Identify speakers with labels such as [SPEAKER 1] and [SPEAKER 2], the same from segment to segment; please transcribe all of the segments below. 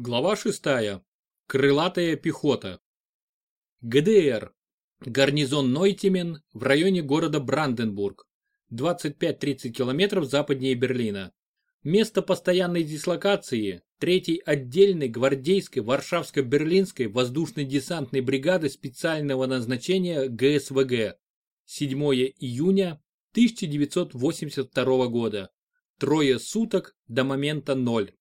[SPEAKER 1] Глава 6. Крылатая пехота. ГДР. Гарнизон Нойтимен в районе города Бранденбург. 25-30 километров западнее Берлина. Место постоянной дислокации 3-й отдельной гвардейской Варшавско-Берлинской воздушно-десантной бригады специального назначения ГСВГ. 7 июня 1982 года. Трое суток до момента ноль.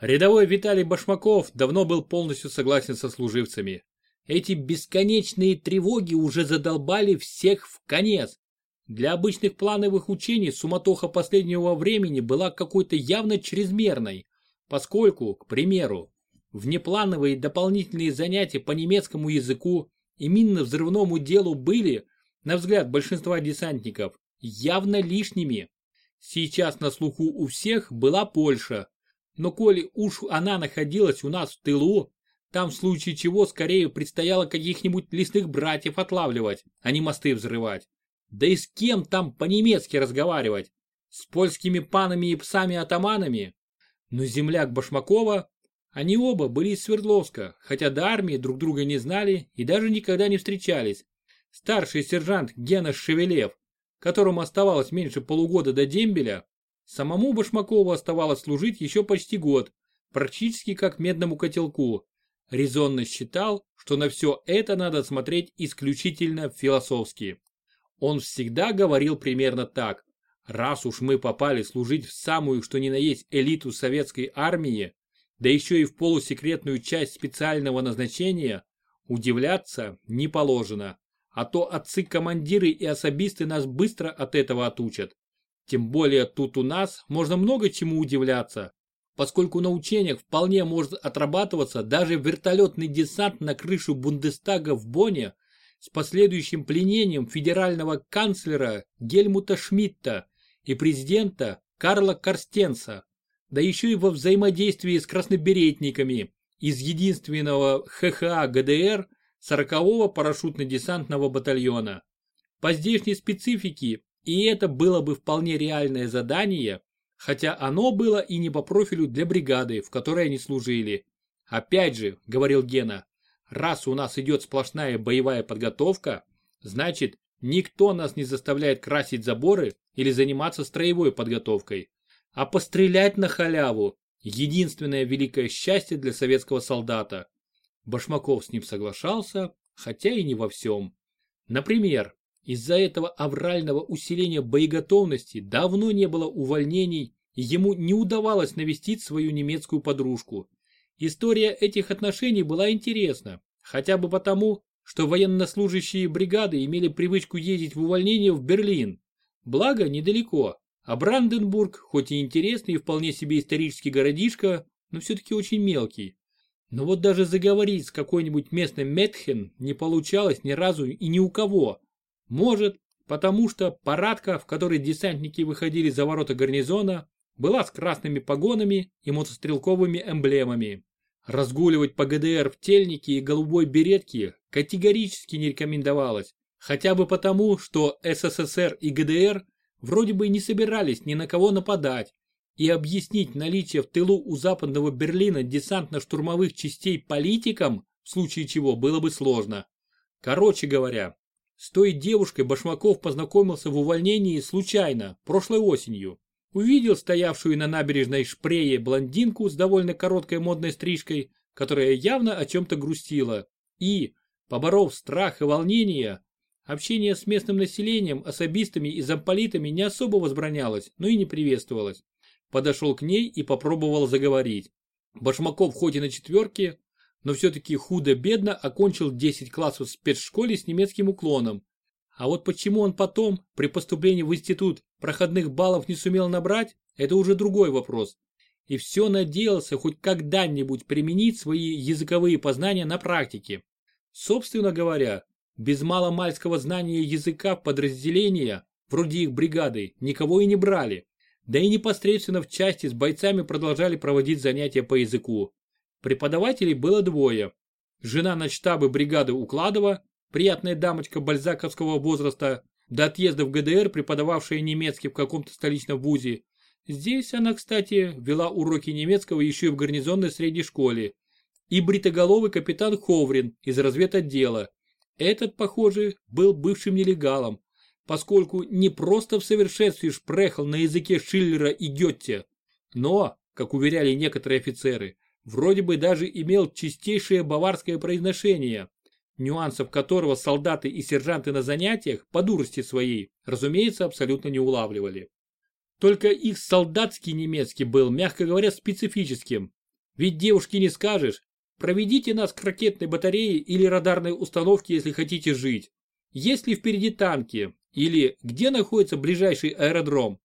[SPEAKER 1] Рядовой Виталий Башмаков давно был полностью согласен со служивцами. Эти бесконечные тревоги уже задолбали всех в конец. Для обычных плановых учений суматоха последнего времени была какой-то явно чрезмерной, поскольку, к примеру, внеплановые дополнительные занятия по немецкому языку и минно-взрывному делу были, на взгляд большинства десантников, явно лишними. Сейчас на слуху у всех была Польша, но коли уж она находилась у нас в тылу, там в случае чего скорее предстояло каких-нибудь лесных братьев отлавливать, а не мосты взрывать. Да и с кем там по-немецки разговаривать? С польскими панами и псами-атаманами? Но земляк Башмакова, они оба были из Свердловска, хотя до армии друг друга не знали и даже никогда не встречались. Старший сержант Гена Шевелев, которому оставалось меньше полугода до дембеля, Самому Башмакову оставалось служить еще почти год, практически как медному котелку. Резонно считал, что на все это надо смотреть исключительно философски. Он всегда говорил примерно так. Раз уж мы попали служить в самую что ни на есть элиту советской армии, да еще и в полусекретную часть специального назначения, удивляться не положено. А то отцы-командиры и особисты нас быстро от этого отучат. Тем более тут у нас можно много чему удивляться, поскольку на учениях вполне может отрабатываться даже вертолетный десант на крышу Бундестага в Бонне с последующим пленением федерального канцлера Гельмута Шмидта и президента Карла Карстенса, да еще и во взаимодействии с красноберетниками из единственного ХХА ГДР 40-го парашютно-десантного батальона. По здешней специфике и это было бы вполне реальное задание, хотя оно было и не по профилю для бригады, в которой они служили. Опять же, говорил Гена, раз у нас идет сплошная боевая подготовка, значит, никто нас не заставляет красить заборы или заниматься строевой подготовкой. А пострелять на халяву – единственное великое счастье для советского солдата. Башмаков с ним соглашался, хотя и не во всем. Например, из-за этого аврального усиления боеготовности давно не было увольнений, и ему не удавалось навестить свою немецкую подружку. История этих отношений была интересна, хотя бы потому, что военнослужащие бригады имели привычку ездить в увольнение в Берлин. Благо, недалеко, а Бранденбург, хоть и интересный и вполне себе исторический городишко, но все-таки очень мелкий. Но вот даже заговорить с какой-нибудь местным Метхен не получалось ни разу и ни у кого. Может, потому что парадка, в которой десантники выходили за ворота гарнизона, была с красными погонами и мотострелковыми эмблемами. Разгуливать по ГДР в тельнике и голубой беретке категорически не рекомендовалось, хотя бы потому, что СССР и ГДР вроде бы не собирались ни на кого нападать, и объяснить наличие в тылу у западного Берлина десантно-штурмовых частей политикам, в случае чего было бы сложно. Короче говоря, с той девушкой Башмаков познакомился в увольнении случайно, прошлой осенью. Увидел стоявшую на набережной Шпрее блондинку с довольно короткой модной стрижкой, которая явно о чем-то грустила. И, поборов страх и волнение, общение с местным населением, особистами и замполитами не особо возбранялось, но и не приветствовалось. Подошел к ней и попробовал заговорить. Башмаков хоть и на четверке, но все-таки худо-бедно окончил 10 классов в спецшколе с немецким уклоном. А вот почему он потом, при поступлении в институт, проходных баллов не сумел набрать, это уже другой вопрос. И все надеялся хоть когда-нибудь применить свои языковые познания на практике. Собственно говоря, без маломальского знания языка подразделения, вроде их бригады, никого и не брали. Да и непосредственно в части с бойцами продолжали проводить занятия по языку. Преподавателей было двое. Жена начштаба бригады Укладова, приятная дамочка бальзаковского возраста, до отъезда в ГДР преподававшая немецкий в каком-то столичном вузе, Здесь она, кстати, вела уроки немецкого еще и в гарнизонной средней школе. И бритоголовый капитан Ховрин из разведотдела. Этот, похоже, был бывшим нелегалом, поскольку не просто в совершенстве шпрехал на языке Шиллера и Гетте, но, как уверяли некоторые офицеры, вроде бы даже имел чистейшее баварское произношение, нюансов которого солдаты и сержанты на занятиях по дурости своей, разумеется, абсолютно не улавливали. Только их солдатский немецкий был, мягко говоря, специфическим. Ведь девушке не скажешь, проведите нас к ракетной батарее или радарной установке, если хотите жить. Есть ли впереди танки? Или где находится ближайший аэродром?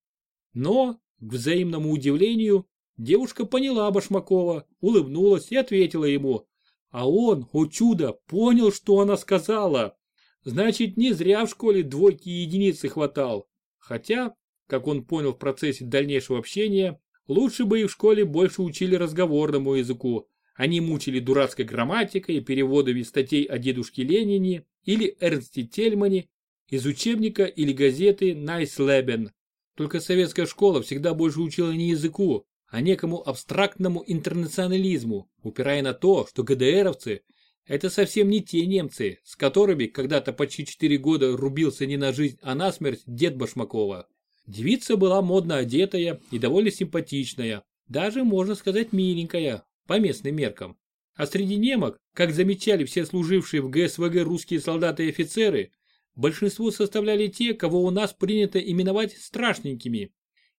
[SPEAKER 1] Но, к взаимному удивлению, девушка поняла Башмакова, улыбнулась и ответила ему. А он, о чудо, понял, что она сказала. Значит, не зря в школе двойки и единицы хватал. Хотя, как он понял в процессе дальнейшего общения, лучше бы и в школе больше учили разговорному языку, они мучили дурацкой грамматикой и переводами статей о дедушке Ленине или Эрнсте Тельмане из учебника или газеты «Neues Leben». Только советская школа всегда больше учила не языку, а некому абстрактному интернационализму, упирая на то, что ГДРовцы – это совсем не те немцы, с которыми когда-то почти 4 года рубился не на жизнь, а на смерть дед Башмакова. Девица была модно одетая и довольно симпатичная, даже, можно сказать, миленькая, по местным меркам. А среди немок, как замечали все служившие в ГСВГ русские солдаты и офицеры, большинство составляли те, кого у нас принято именовать страшненькими.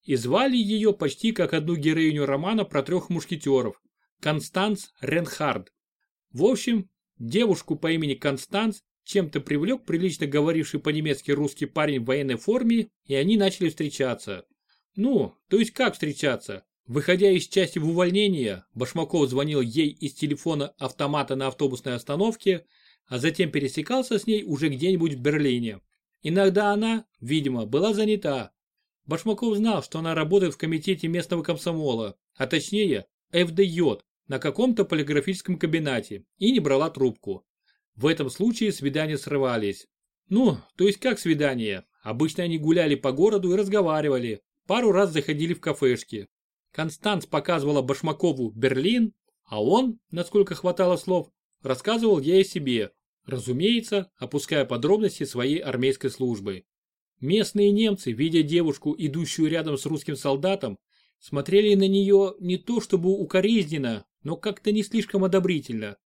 [SPEAKER 1] И звали ее почти как одну героиню романа про трех мушкетеров – Констанс Ренхард. В общем, девушку по имени Констанс чем-то привлек прилично говоривший по-немецки русский парень в военной форме, и они начали встречаться. Ну, то есть как встречаться? Выходя из части в увольнение, Башмаков звонил ей из телефона автомата на автобусной остановке, а затем пересекался с ней уже где-нибудь в Берлине. Иногда она, видимо, была занята. Башмаков знал, что она работает в комитете местного комсомола, а точнее ФДЙ, на каком-то полиграфическом кабинете, и не брала трубку. В этом случае свидания срывались. Ну, то есть как свидания? Обычно они гуляли по городу и разговаривали. Пару раз заходили в кафешки. Констанц показывала Башмакову Берлин, а он, насколько хватало слов, рассказывал ей о себе, разумеется, опуская подробности своей армейской службы. Местные немцы, видя девушку, идущую рядом с русским солдатом, смотрели на нее не то чтобы укоризненно, но как-то не слишком одобрительно.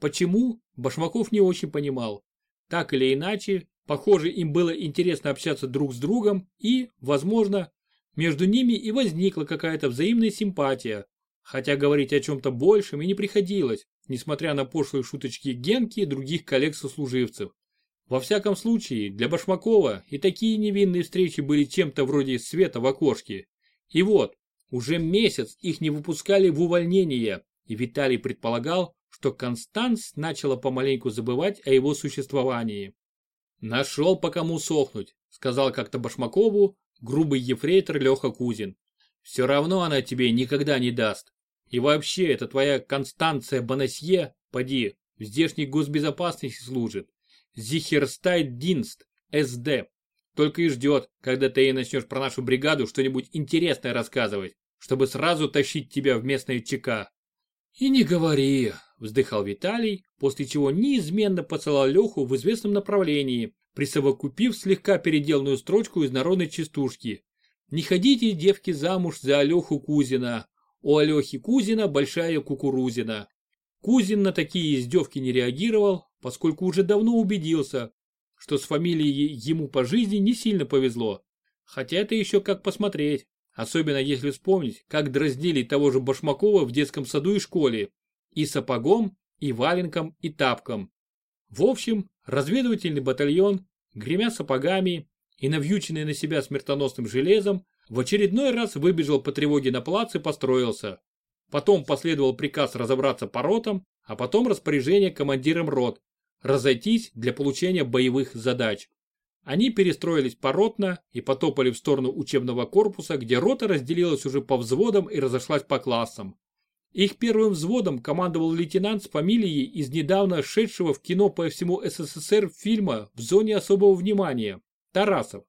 [SPEAKER 1] Почему, Башмаков не очень понимал. Так или иначе, похоже, им было интересно общаться друг с другом и, возможно, между ними и возникла какая-то взаимная симпатия, хотя говорить о чем-то большем и не приходилось, несмотря на пошлые шуточки Генки и других коллег-сослуживцев. Во всяком случае, для Башмакова и такие невинные встречи были чем-то вроде света в окошке. И вот, уже месяц их не выпускали в увольнение, и Виталий предполагал, что Констанс начала помаленьку забывать о его существовании. «Нашел по кому сохнуть», — сказал как-то Башмакову, грубый ефрейтор Леха Кузин. Все равно она тебе никогда не даст. И вообще, это твоя Констанция Бонасье, поди, в здешней госбезопасности служит. Зихерстайт Динст, СД. Только и ждет, когда ты ей начнешь про нашу бригаду что-нибудь интересное рассказывать, чтобы сразу тащить тебя в местные ЧК. И не говори, вздыхал Виталий, после чего неизменно посылал Леху в известном направлении, присовокупив слегка переделанную строчку из народной частушки. «Не ходите, девки, замуж за Алеху Кузина. У Алехи Кузина большая кукурузина». Кузин на такие издевки не реагировал, поскольку уже давно убедился, что с фамилией ему по жизни не сильно повезло. Хотя это еще как посмотреть, особенно если вспомнить, как дразнили того же Башмакова в детском саду и школе. И сапогом, и валенком, и тапком. В общем, разведывательный батальон, гремя сапогами и навьюченный на себя смертоносным железом, в очередной раз выбежал по тревоге на плац и построился. Потом последовал приказ разобраться по ротам, а потом распоряжение командирам рот, разойтись для получения боевых задач. Они перестроились поротно и потопали в сторону учебного корпуса, где рота разделилась уже по взводам и разошлась по классам. Их первым взводом командовал лейтенант с фамилией из недавно шедшего в кино по всему СССР фильма «В зоне особого внимания» Тарасов.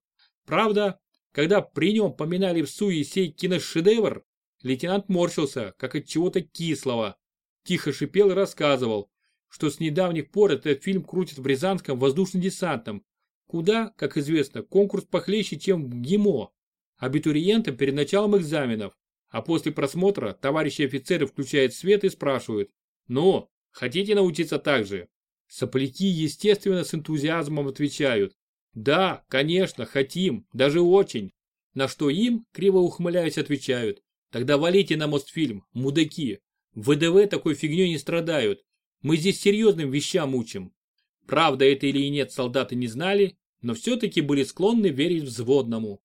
[SPEAKER 1] Правда, когда при нем поминали в суе сей киношедевр, лейтенант морщился, как от чего-то кислого. Тихо шипел и рассказывал, что с недавних пор этот фильм крутит в Рязанском воздушно-десантном, куда, как известно, конкурс похлеще, чем в ГИМО. Абитуриентам перед началом экзаменов, а после просмотра товарищи офицеры включают свет и спрашивают, ну, хотите научиться так же? Сопляки, естественно, с энтузиазмом отвечают, да, конечно, хотим, даже очень. На что им, криво ухмыляясь, отвечают, тогда валите на Мостфильм, мудаки. ВДВ такой фигней не страдают. Мы здесь серьезным вещам учим. Правда это или нет солдаты не знали, но все-таки были склонны верить взводному.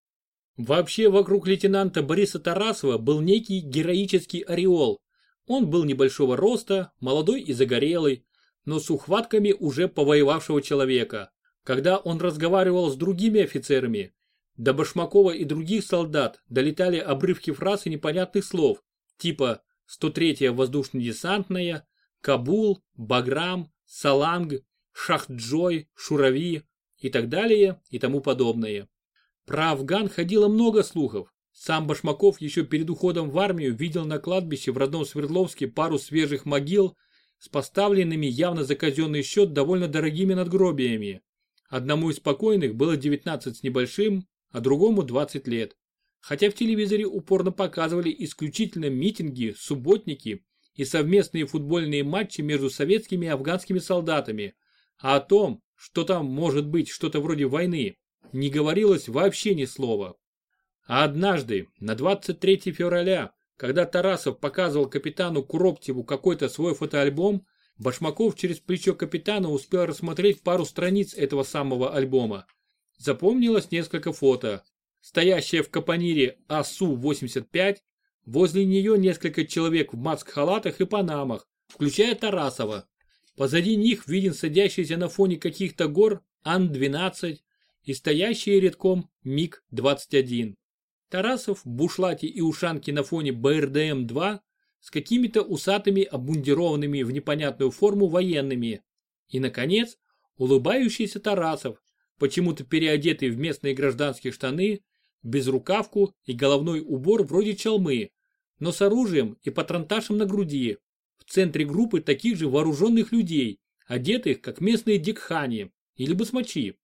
[SPEAKER 1] Вообще вокруг лейтенанта Бориса Тарасова был некий героический ореол. Он был небольшого роста, молодой и загорелый, но с ухватками уже повоевавшего человека. Когда он разговаривал с другими офицерами, до Башмакова и других солдат долетали обрывки фраз и непонятных слов, типа 103-я воздушно-десантная, Кабул, Баграм, Саланг, Шахджой, Шурави и так далее и тому подобное. Про Афган ходило много слухов. Сам Башмаков еще перед уходом в армию видел на кладбище в родном Свердловске пару свежих могил с поставленными явно за казенный счет довольно дорогими надгробиями. Одному из покойных было 19 с небольшим, а другому 20 лет. Хотя в телевизоре упорно показывали исключительно митинги, субботники и совместные футбольные матчи между советскими и афганскими солдатами, а о том, что там может быть что-то вроде войны, не говорилось вообще ни слова. А однажды, на 23 февраля, когда Тарасов показывал капитану Куроптеву какой-то свой фотоальбом, Башмаков через плечо капитана успел рассмотреть пару страниц этого самого альбома. Запомнилось несколько фото. Стоящая в капонире АСУ-85, возле нее несколько человек в маск-халатах и панамах, включая Тарасова. Позади них виден садящийся на фоне каких-то гор Ан-12 и стоящий редком МиГ-21. Тарасов в бушлате и ушанке на фоне БРДМ-2 с какими-то усатыми обмундированными в непонятную форму военными. И, наконец, улыбающийся Тарасов, почему-то переодетый в местные гражданские штаны, безрукавку и головной убор вроде чалмы, но с оружием и патронташем на груди, в центре группы таких же вооруженных людей, одетых как местные дикхани или басмачи,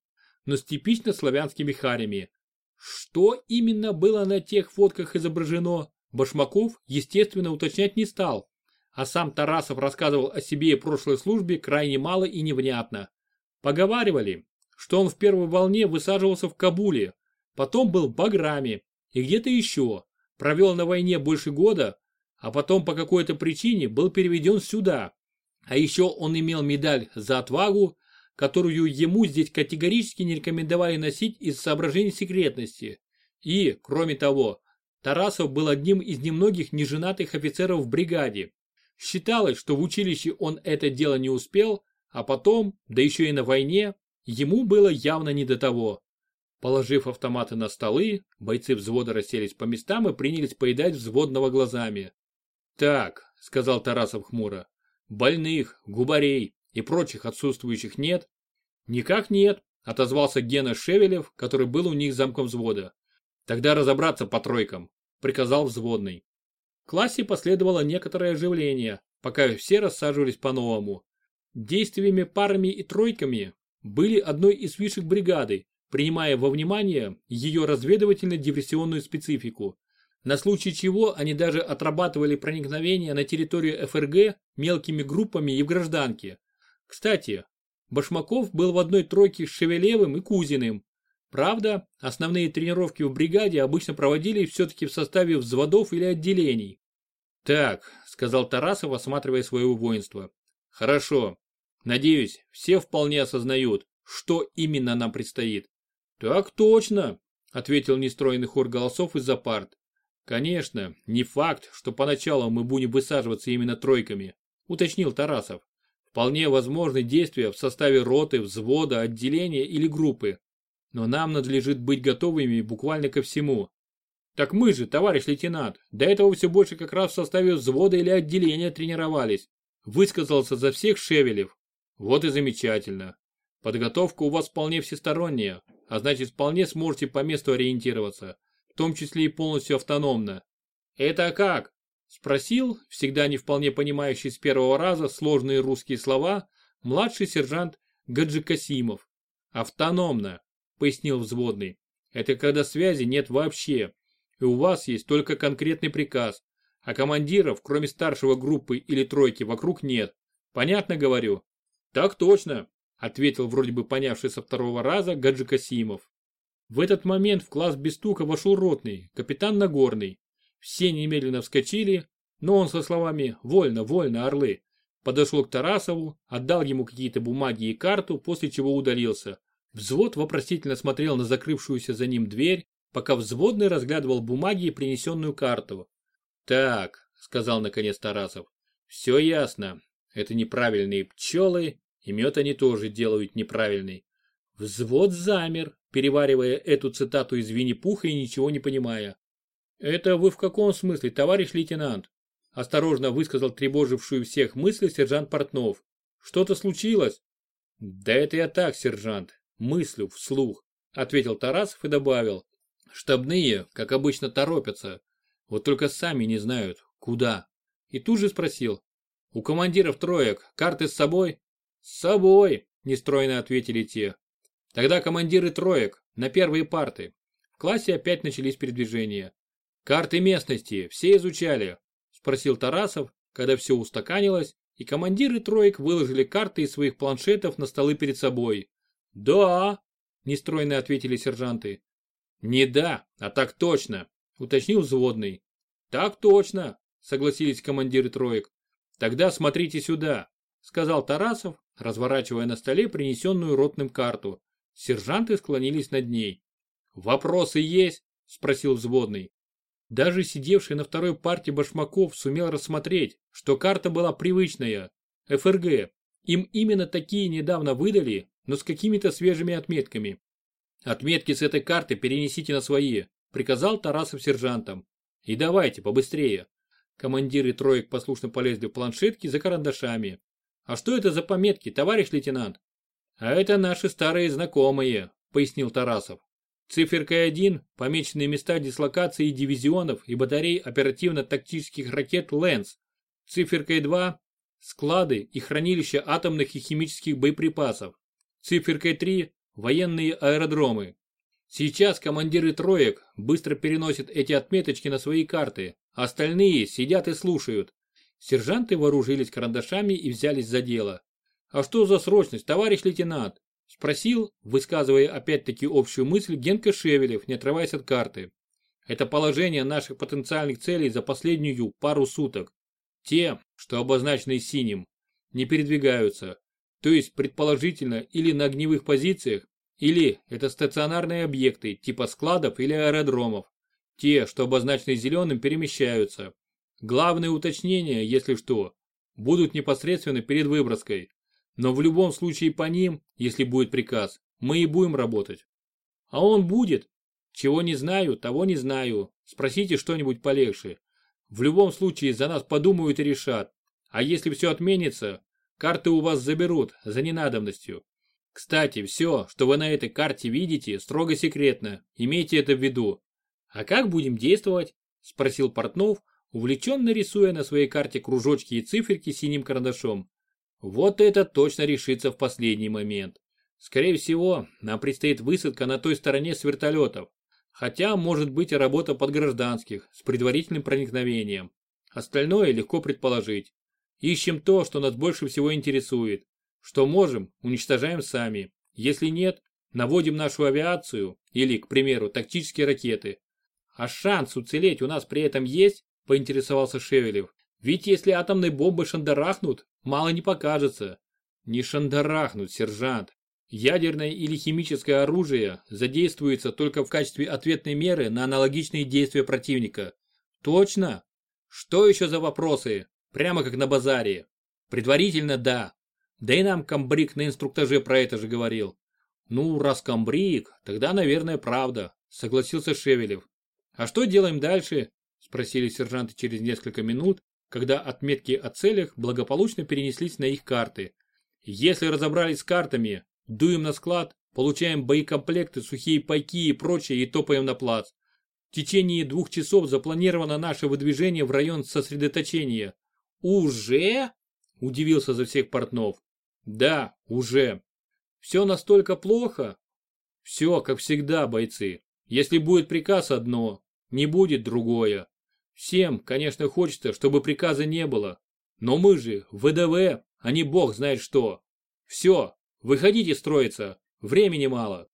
[SPEAKER 1] но с типично славянскими харями. Что именно было на тех фотках изображено, Башмаков, естественно, уточнять не стал, а сам Тарасов рассказывал о себе и прошлой службе крайне мало и невнятно. Поговаривали, что он в первой волне высаживался в Кабуле, потом был в Баграме и где-то еще, провел на войне больше года, а потом по какой-то причине был переведен сюда. А еще он имел медаль за отвагу, которую ему здесь категорически не рекомендовали носить из соображений секретности. И, кроме того, Тарасов был одним из немногих неженатых офицеров в бригаде. Считалось, что в училище он это дело не успел, а потом, да еще и на войне, ему было явно не до того. Положив автоматы на столы, бойцы взвода расселись по местам и принялись поедать взводного глазами. «Так», — сказал Тарасов хмуро, — «больных, губарей, и прочих отсутствующих нет? Никак нет, отозвался Гена Шевелев, который был у них замком взвода. Тогда разобраться по тройкам, приказал взводный. В классе последовало некоторое оживление, пока все рассаживались по-новому. Действиями парами и тройками были одной из фишек бригады, принимая во внимание ее разведывательно-диверсионную специфику. На случай чего они даже отрабатывали проникновение на территорию ФРГ мелкими группами и в гражданке, кстати, Башмаков был в одной тройке с Шевелевым и Кузиным. Правда, основные тренировки в бригаде обычно проводили все-таки в составе взводов или отделений. «Так», — сказал Тарасов, осматривая свое воинство. «Хорошо. Надеюсь, все вполне осознают, что именно нам предстоит». «Так точно», — ответил нестроенный хор голосов из-за парт. «Конечно, не факт, что поначалу мы будем высаживаться именно тройками», — уточнил Тарасов. Вполне возможны действия в составе роты, взвода, отделения или группы. Но нам надлежит быть готовыми буквально ко всему. Так мы же, товарищ лейтенант, до этого все больше как раз в составе взвода или отделения тренировались. Высказался за всех Шевелев. Вот и замечательно. Подготовка у вас вполне всесторонняя. а значит вполне сможете по месту ориентироваться, в том числе и полностью автономно. Это как? Спросил, всегда не вполне понимающий с первого раза сложные русские слова, младший сержант Гаджикасимов. Автономно, пояснил взводный. Это когда связи нет вообще, и у вас есть только конкретный приказ, а командиров, кроме старшего группы или тройки, вокруг нет. Понятно говорю? Так точно, ответил вроде бы понявший со второго раза Гаджи Касимов. В этот момент в класс без стука вошел ротный, капитан Нагорный. Все немедленно вскочили, но он со словами «Вольно, вольно, орлы!» подошел к Тарасову, отдал ему какие-то бумаги и карту, после чего удалился. Взвод вопросительно смотрел на закрывшуюся за ним дверь, пока взводный разглядывал бумаги и принесенную карту. «Так», — сказал наконец Тарасов, — «все ясно. Это неправильные пчелы, и мед они тоже делают неправильный. Взвод замер, переваривая эту цитату из Винни-Пуха и ничего не понимая. «Это вы в каком смысле, товарищ лейтенант?» Осторожно высказал тревожившую всех мысли сержант Портнов. «Что-то случилось?» «Да это я так, сержант, мыслю вслух», ответил Тарасов и добавил. «Штабные, как обычно, торопятся. Вот только сами не знают, куда». И тут же спросил. «У командиров троек карты с собой?» «С собой», – нестройно ответили те. «Тогда командиры троек, на первые парты». В классе опять начались передвижения. «Карты местности все изучали?» – спросил Тарасов, когда все устаканилось, и командиры троек выложили карты из своих планшетов на столы перед собой. «Да», – нестройно ответили сержанты. «Не да, а так точно», – уточнил взводный. «Так точно», – согласились командиры троек. «Тогда смотрите сюда», – сказал Тарасов, разворачивая на столе принесенную ротным карту. Сержанты склонились над ней. «Вопросы есть?» – спросил взводный. Даже сидевший на второй парте башмаков сумел рассмотреть, что карта была привычная, ФРГ. Им именно такие недавно выдали, но с какими-то свежими отметками. «Отметки с этой карты перенесите на свои», – приказал Тарасов сержантам. «И давайте, побыстрее». Командиры троек послушно полезли в планшетки за карандашами. «А что это за пометки, товарищ лейтенант?» «А это наши старые знакомые», – пояснил Тарасов. Циферкой 1 помечены места дислокации дивизионов и батарей оперативно-тактических ракет «Лэнс». Циферкой 2 – склады и хранилища атомных и химических боеприпасов. Циферкой 3 – военные аэродромы. Сейчас командиры троек быстро переносят эти отметочки на свои карты, остальные сидят и слушают. Сержанты вооружились карандашами и взялись за дело. «А что за срочность, товарищ лейтенант?» Спросил, высказывая опять-таки общую мысль, Генка Шевелев, не отрываясь от карты. Это положение наших потенциальных целей за последнюю пару суток. Те, что обозначены синим, не передвигаются. То есть, предположительно, или на огневых позициях, или это стационарные объекты, типа складов или аэродромов. Те, что обозначены зеленым, перемещаются. Главные уточнения, если что, будут непосредственно перед выброской. Но в любом случае по ним, если будет приказ, мы и будем работать. А он будет. Чего не знаю, того не знаю. Спросите что-нибудь полегче. В любом случае за нас подумают и решат. А если все отменится, карты у вас заберут за ненадобностью. Кстати, все, что вы на этой карте видите, строго секретно. Имейте это в виду. А как будем действовать? Спросил Портнов, увлеченно рисуя на своей карте кружочки и циферки синим карандашом. Вот это точно решится в последний момент. Скорее всего, нам предстоит высадка на той стороне с вертолетов. Хотя может быть и работа под гражданских, с предварительным проникновением. Остальное легко предположить. Ищем то, что нас больше всего интересует. Что можем, уничтожаем сами. Если нет, наводим нашу авиацию или, к примеру, тактические ракеты. А шанс уцелеть у нас при этом есть, поинтересовался Шевелев. Ведь если атомные бомбы шандарахнут, мало не покажется. Не шандарахнут, сержант. Ядерное или химическое оружие задействуется только в качестве ответной меры на аналогичные действия противника. Точно? Что еще за вопросы? Прямо как на базаре. Предварительно да. Да и нам комбриг на инструктаже про это же говорил. Ну, раз комбриг, тогда, наверное, правда, согласился Шевелев. А что делаем дальше? Спросили сержанты через несколько минут, когда отметки о целях благополучно перенеслись на их карты. Если разобрались с картами, дуем на склад получаем боекомплекты, сухие пайки и прочее и топаем на плац. В течение двух часов запланировано наше выдвижение в район сосредоточения. Уже? Удивился за всех Портнов. Да, уже. Все настолько плохо? Все, как всегда, бойцы. Если будет приказ одно, не будет другое. Всем, конечно, хочется, чтобы приказа не было. Но мы же ВДВ, а не бог знает что. Все, выходите строиться, времени мало.